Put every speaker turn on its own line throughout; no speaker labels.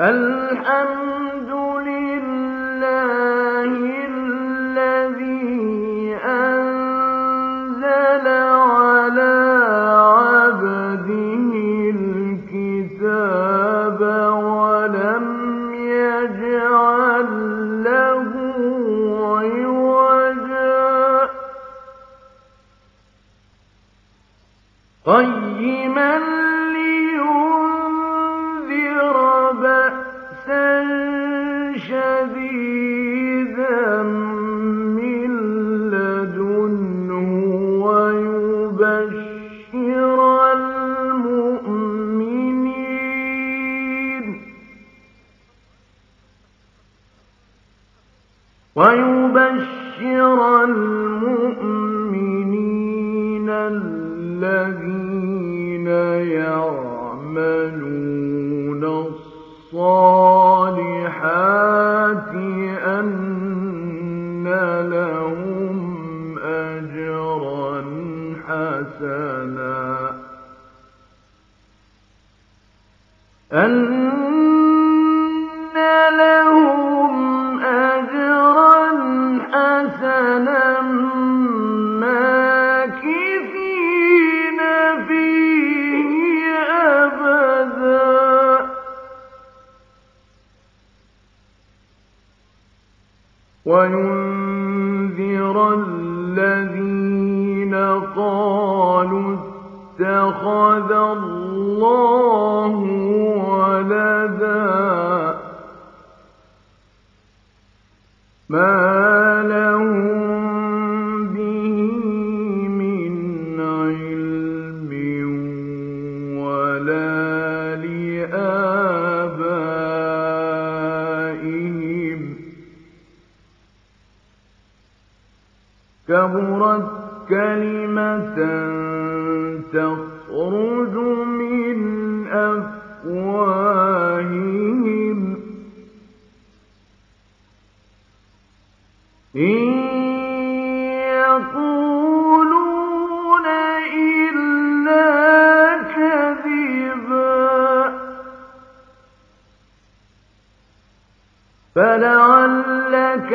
الحمد لله فلعلك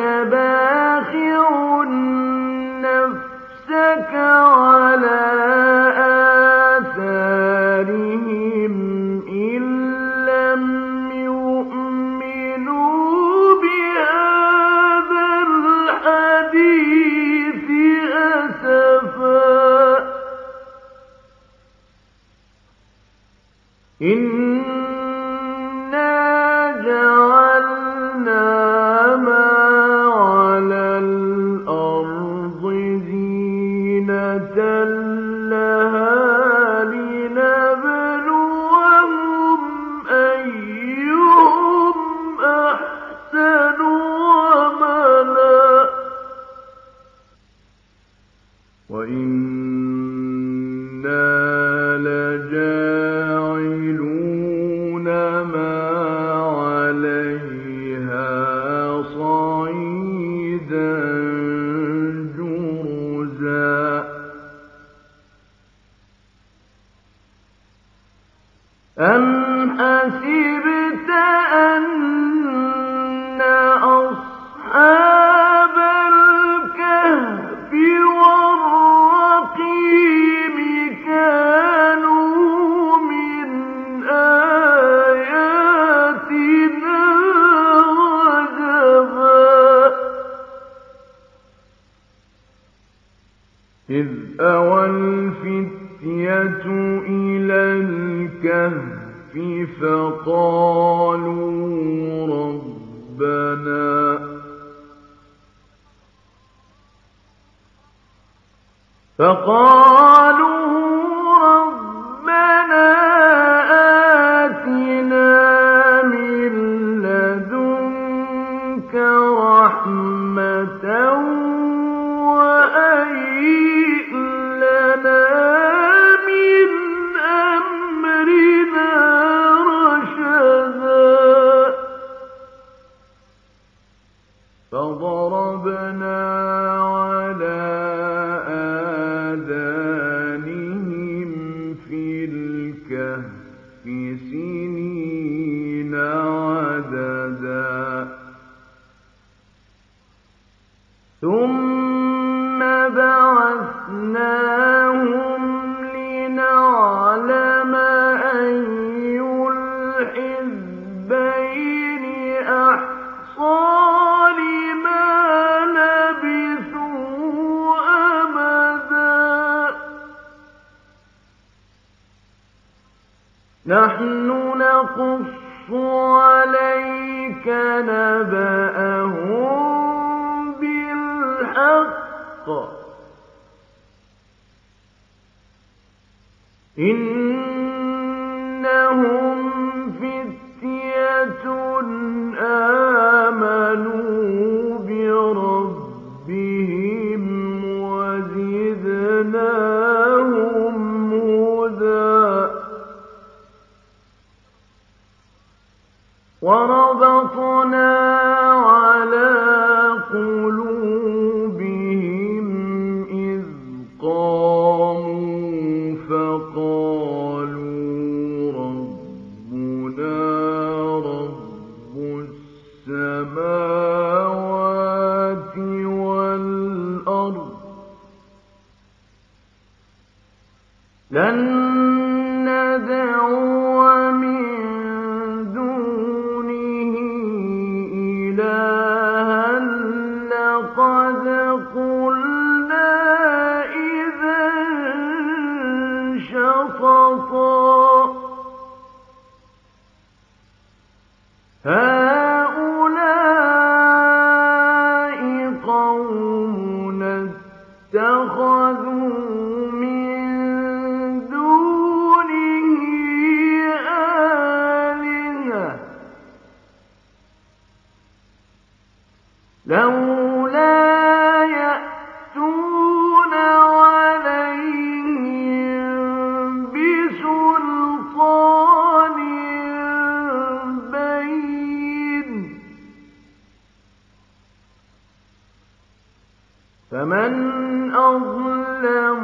فمن أظلم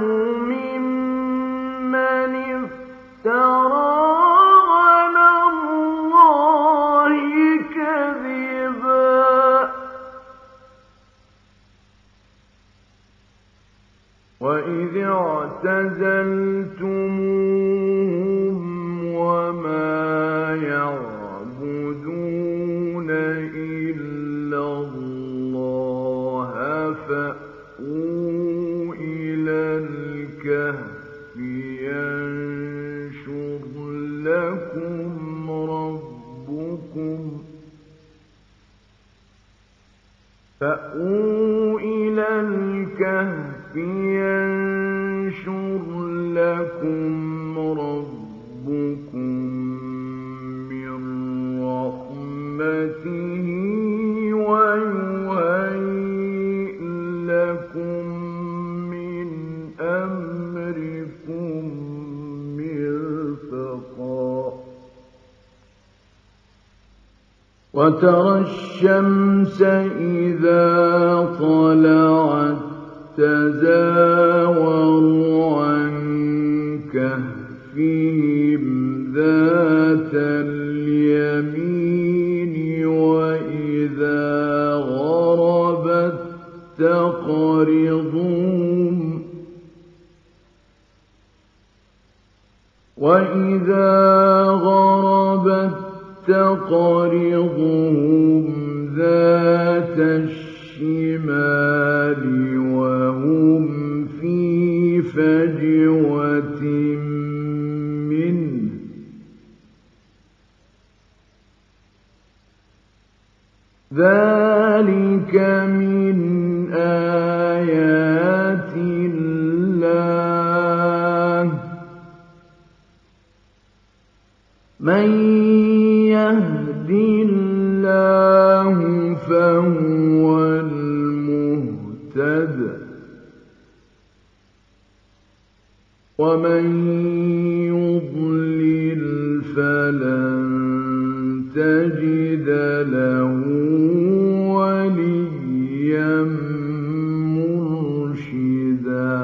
ممن افترى على الله كذبا. وإذ اعتزل إلى الكهف ينشر لكم ربكم من رحمته لكم من أمركم وترى تجد له وليا مرشدا.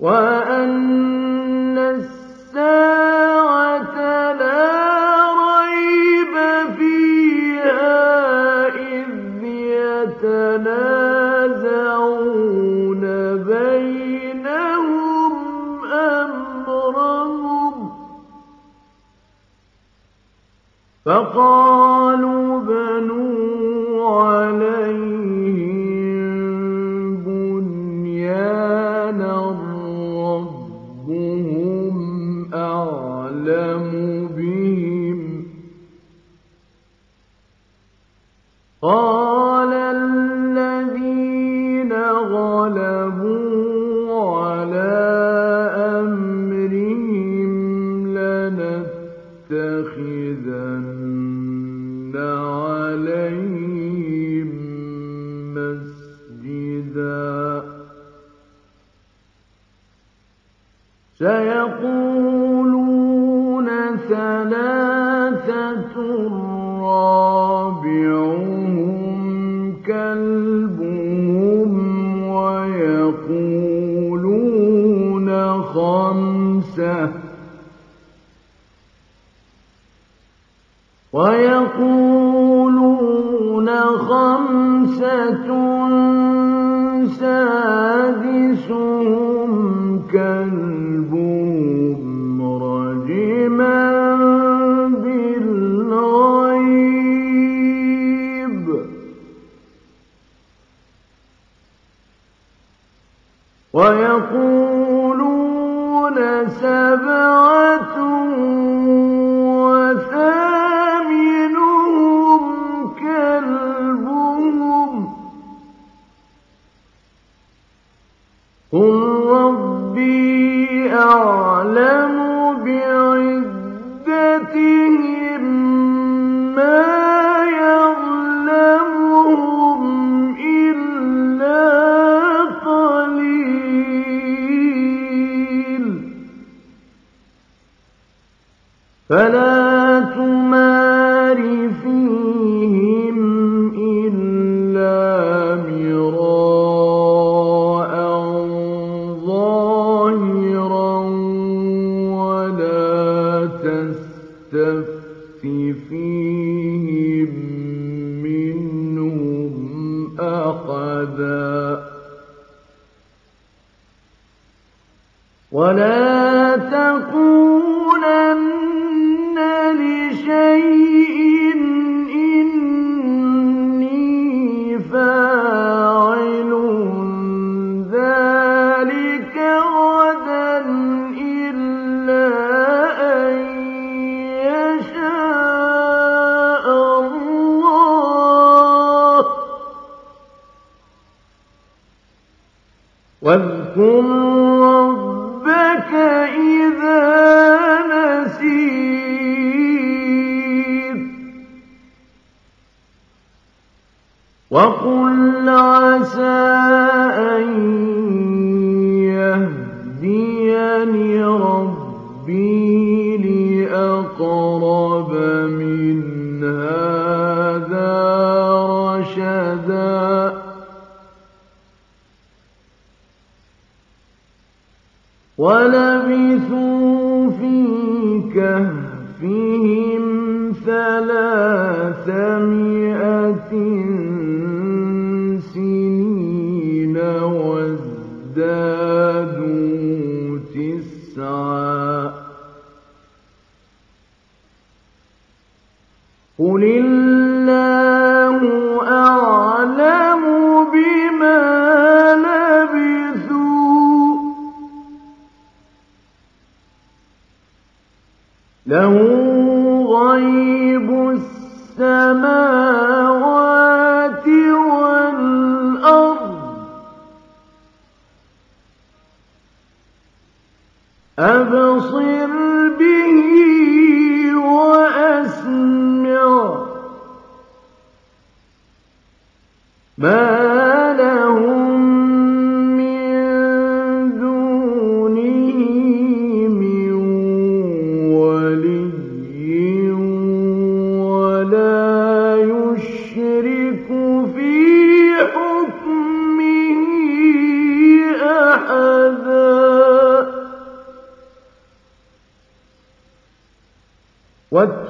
وأن الساعة لا ريب فيها إذ يتنازعون بينهم أمرهم فقال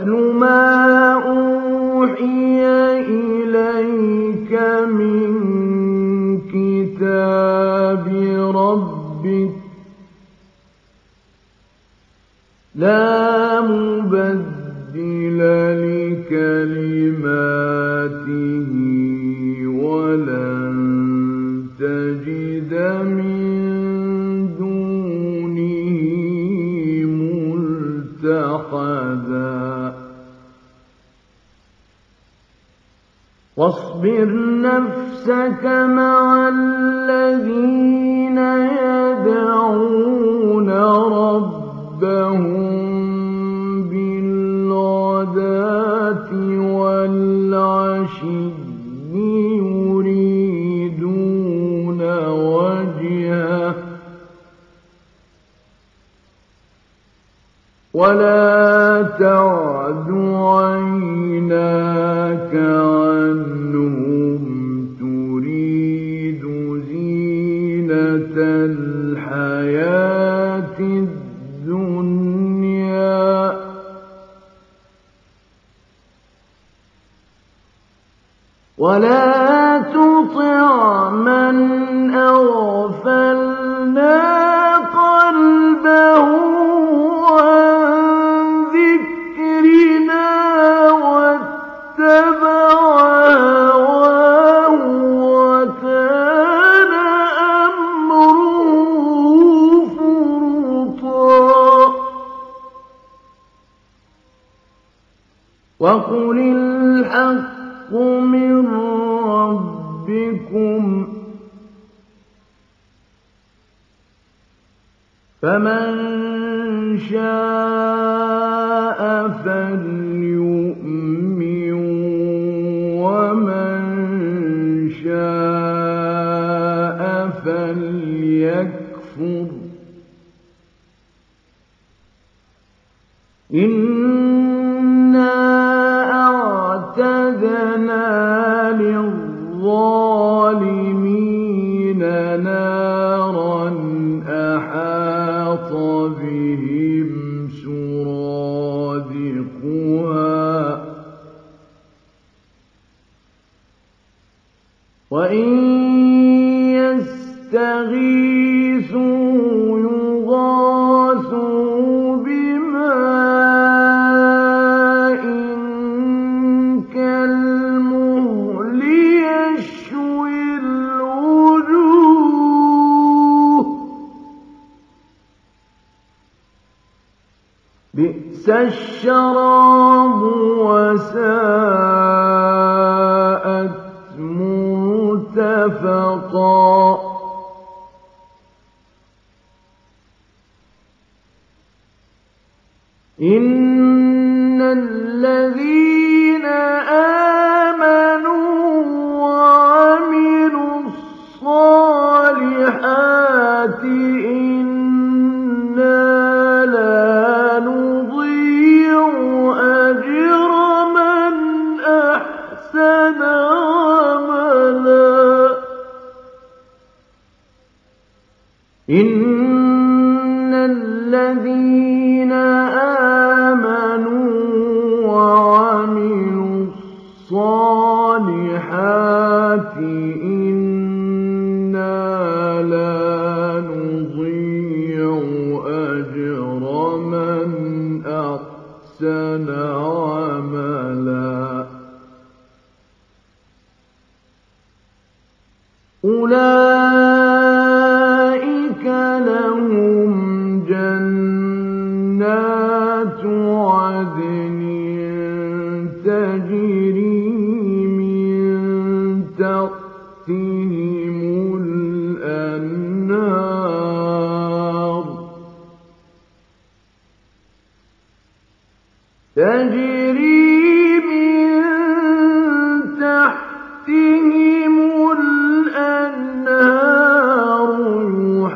واتل ما إنا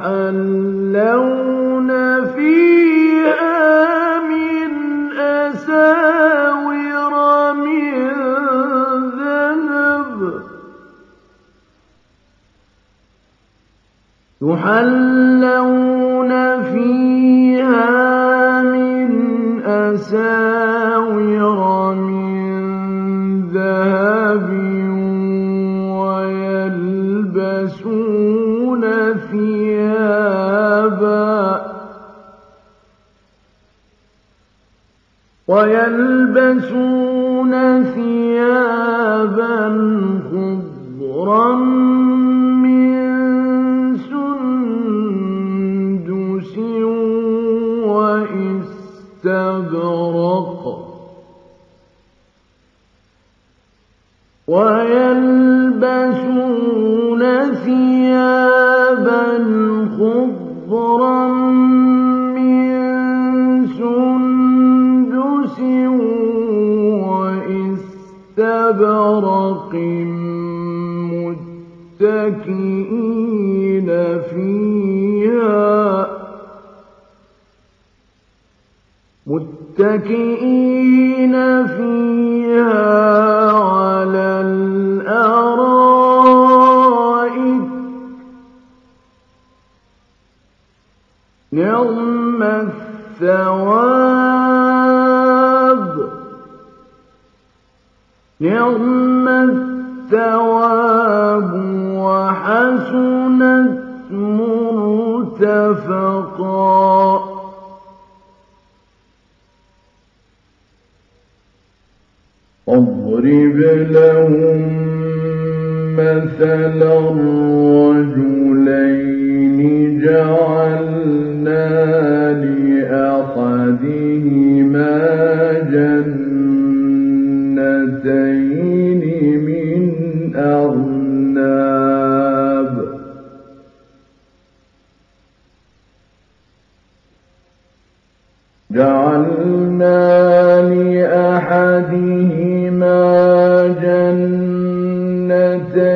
يحلون فيها من أساور من ذهب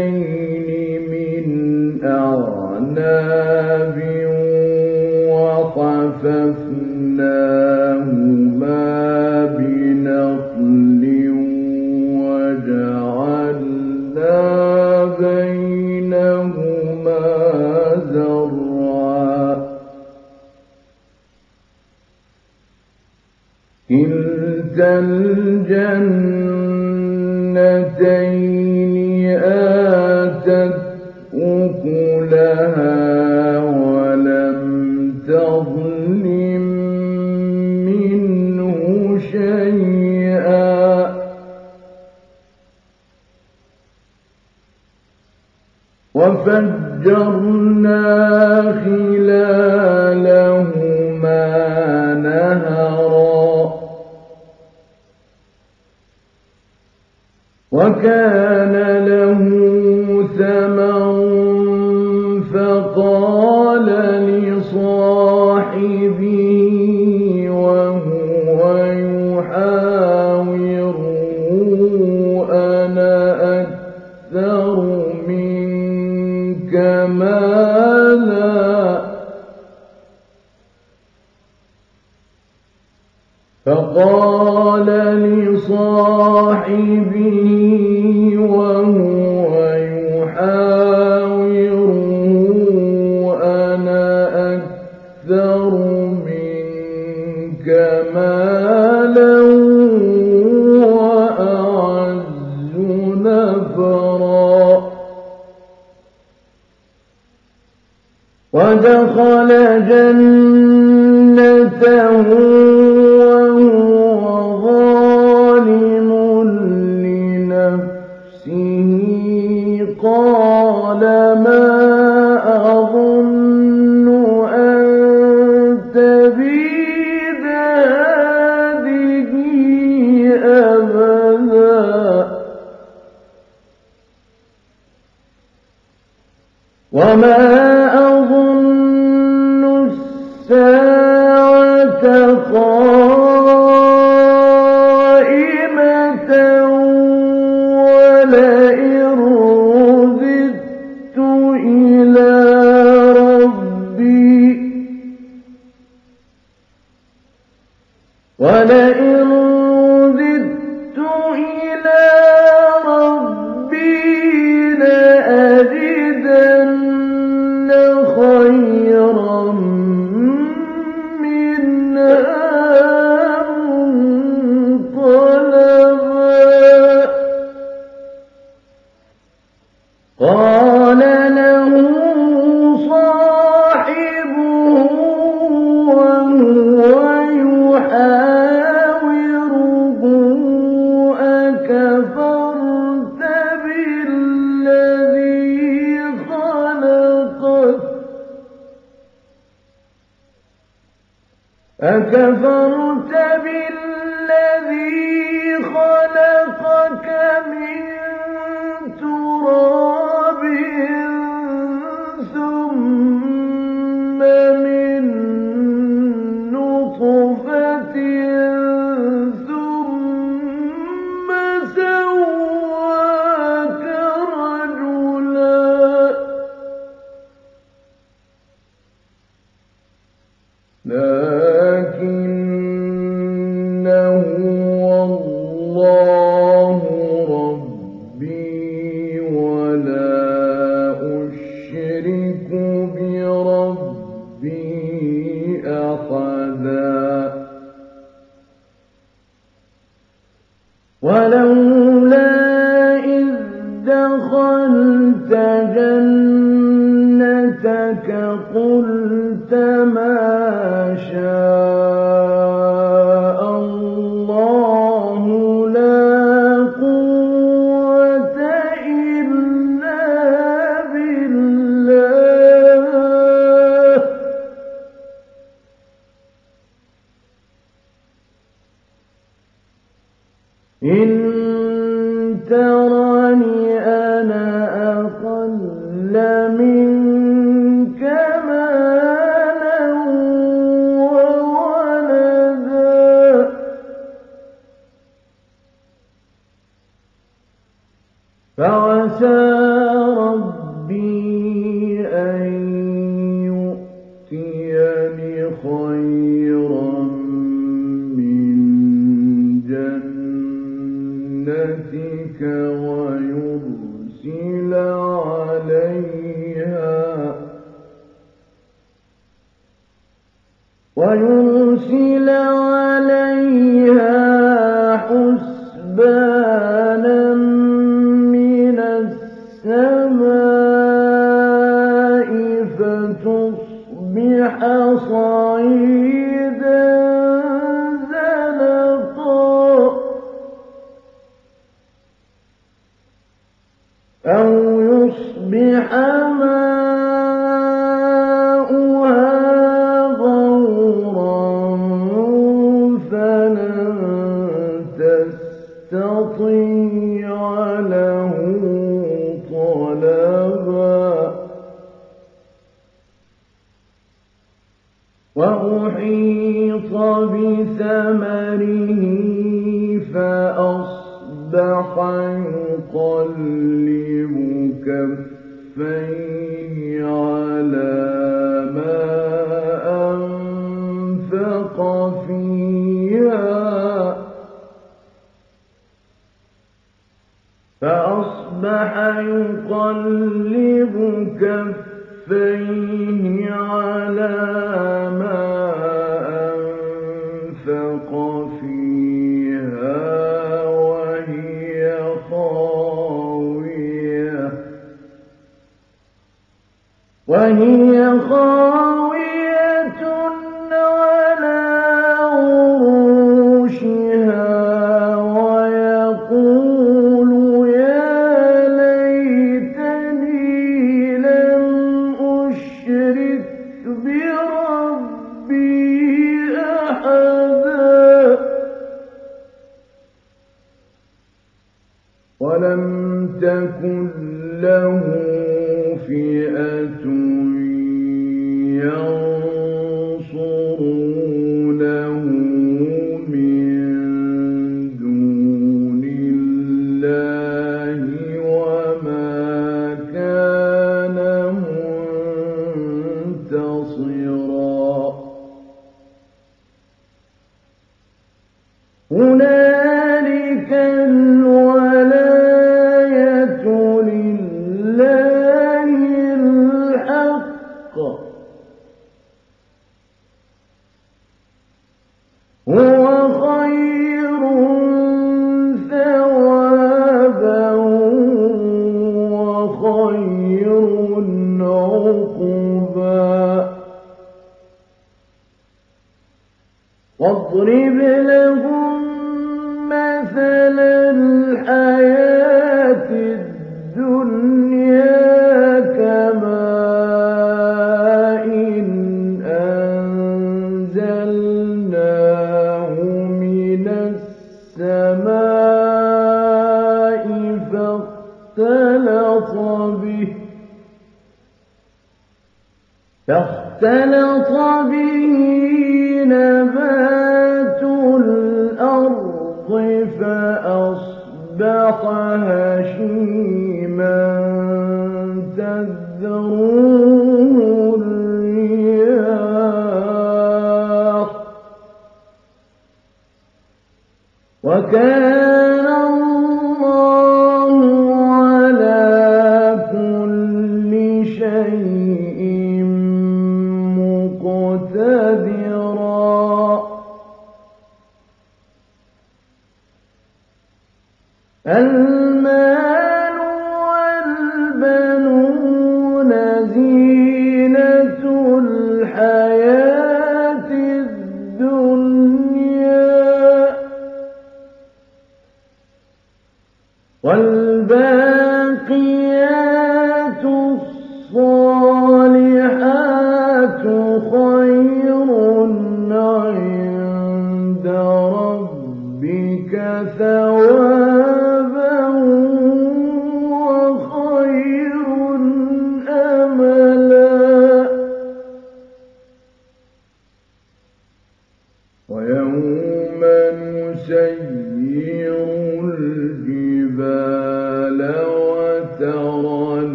جنتين قائمة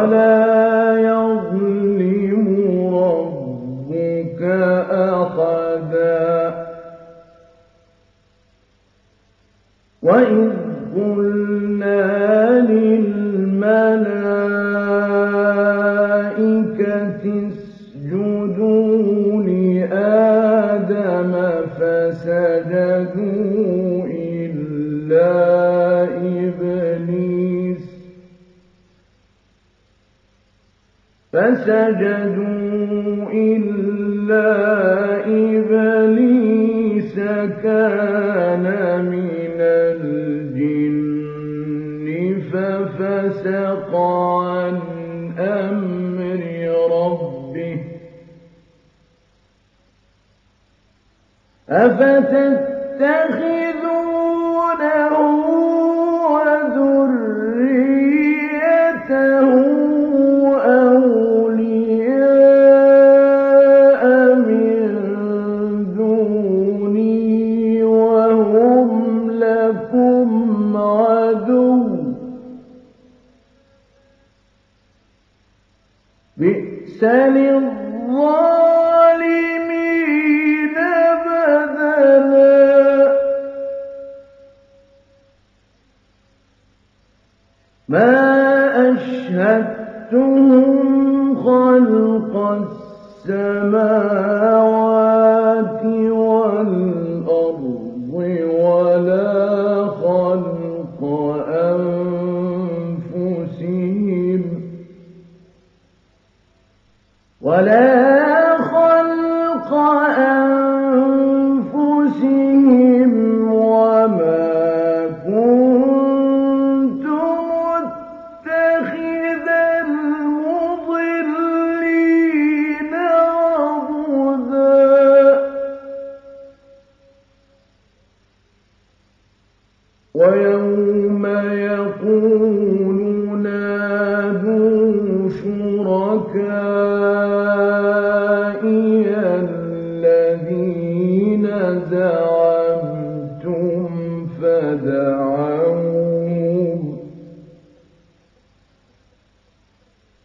ولا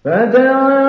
فدعوهم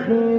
Krishna.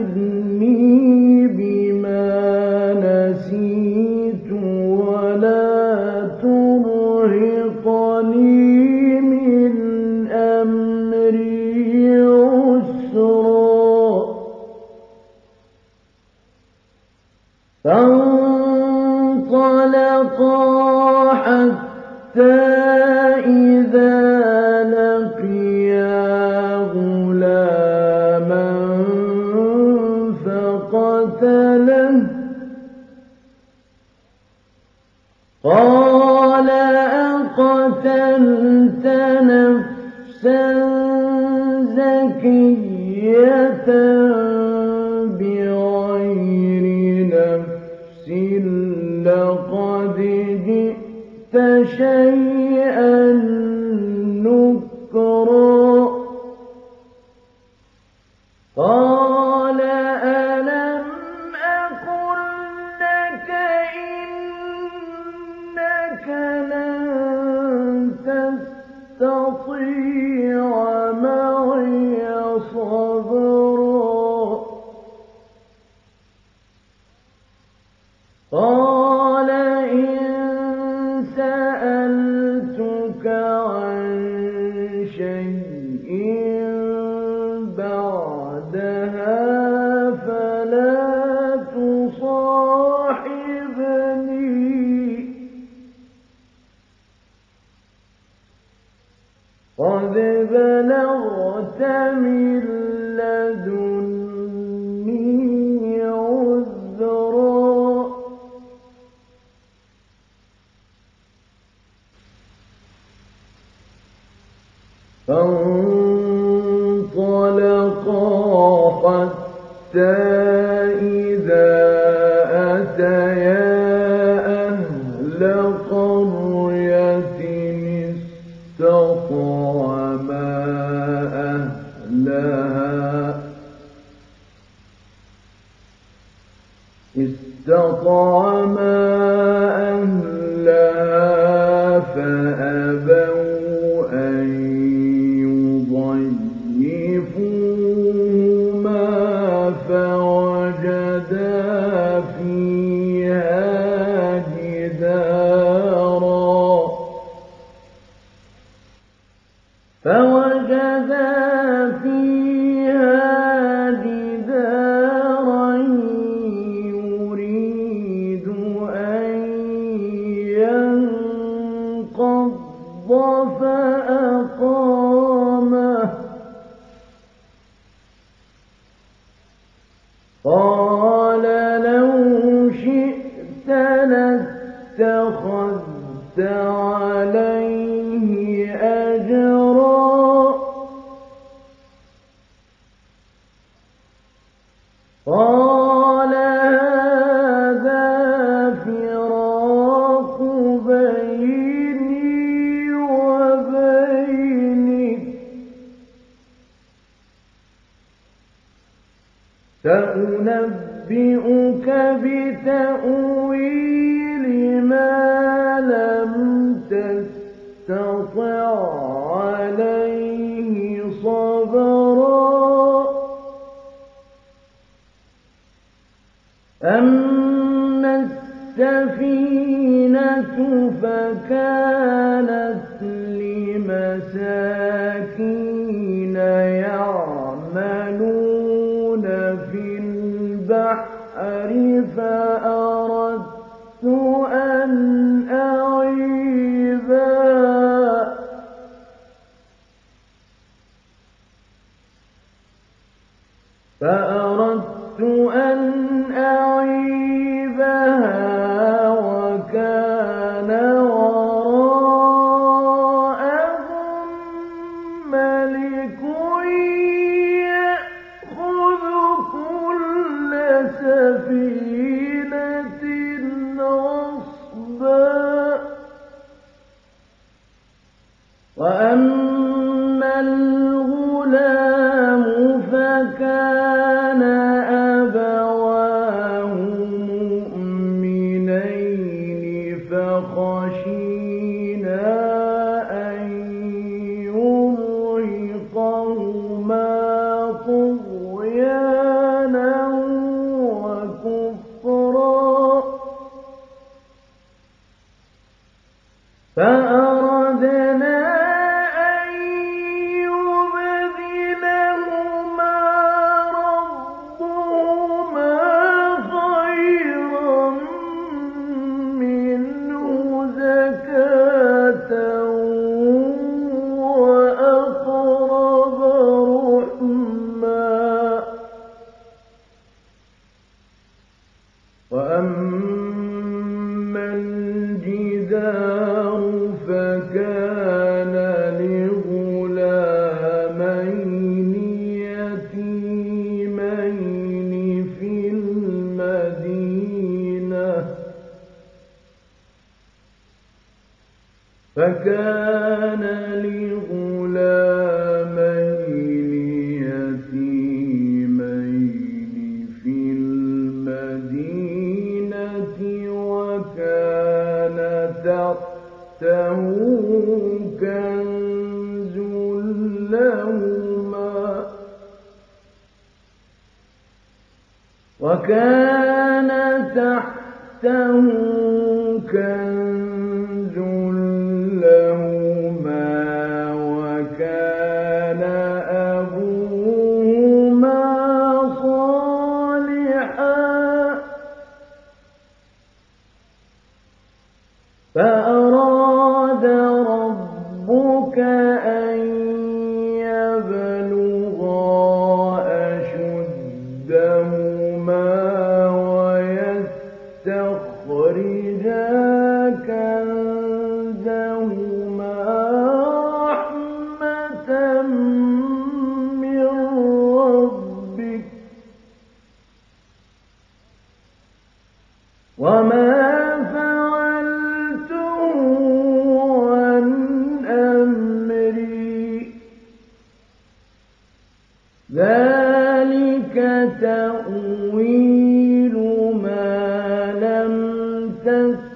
تسطع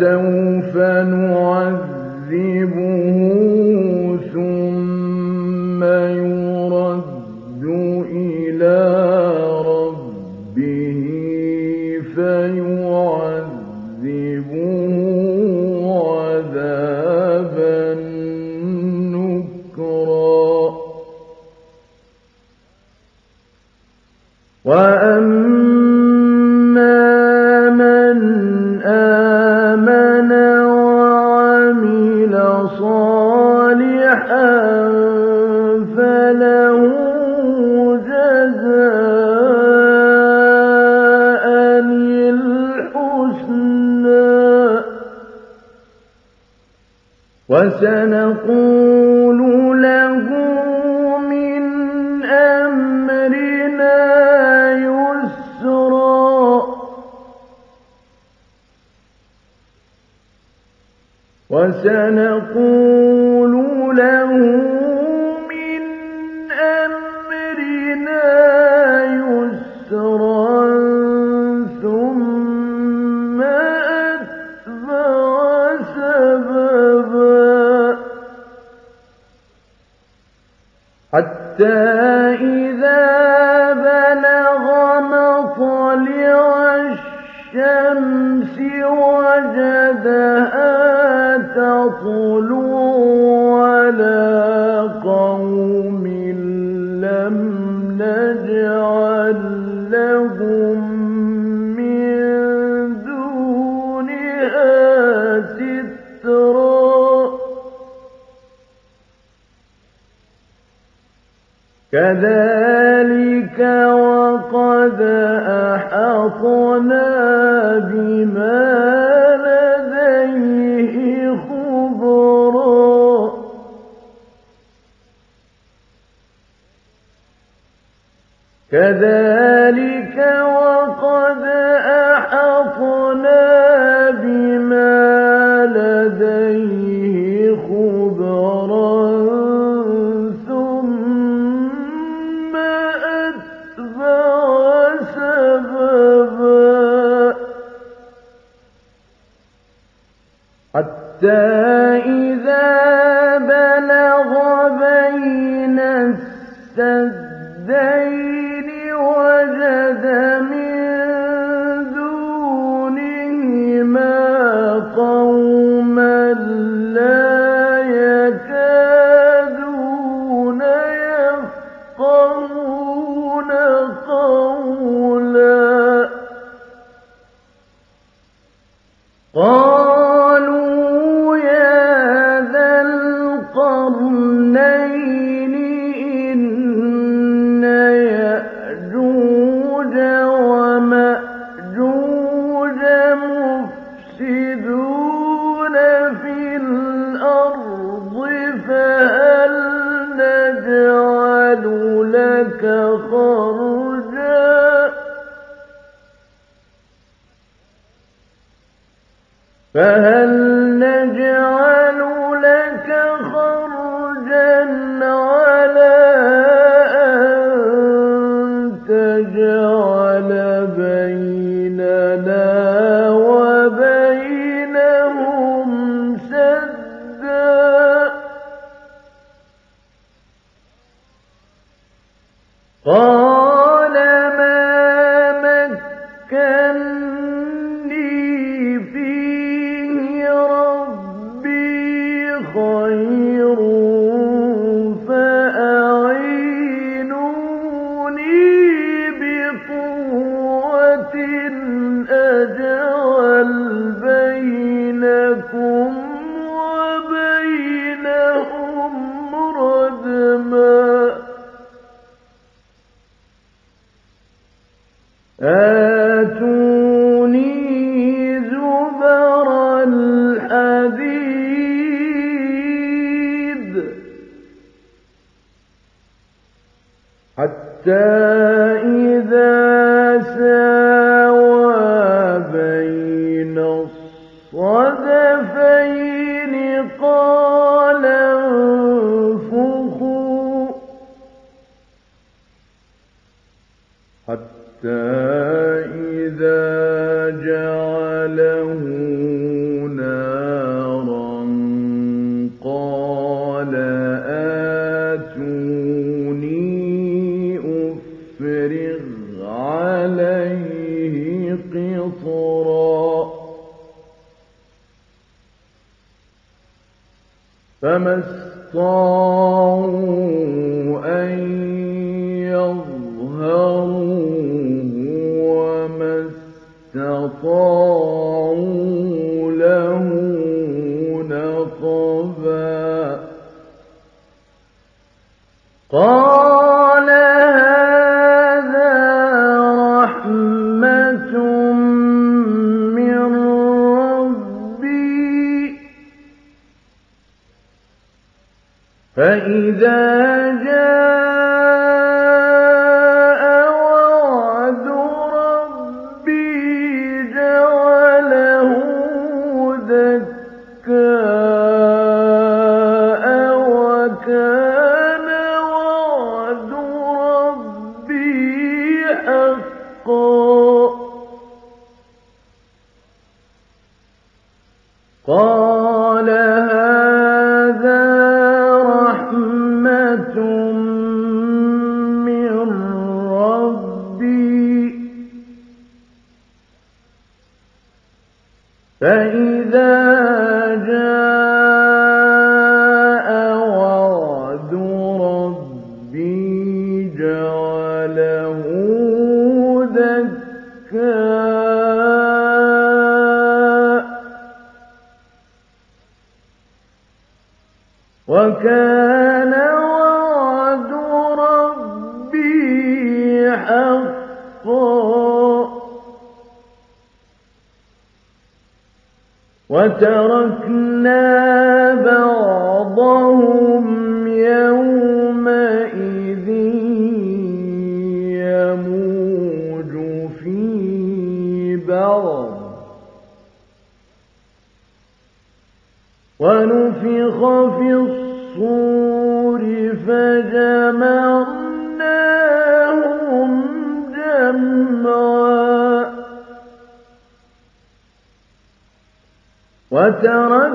فسوف كذلك وقد أحطنا بما لديه خبرا كذلك حتى حتى وكان وعد ربي حقا. وتركنا بعضهم يومئذ يموج في بعض. ونفخ في الصور الصور فجمعناهم جمعا. وترك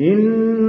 إن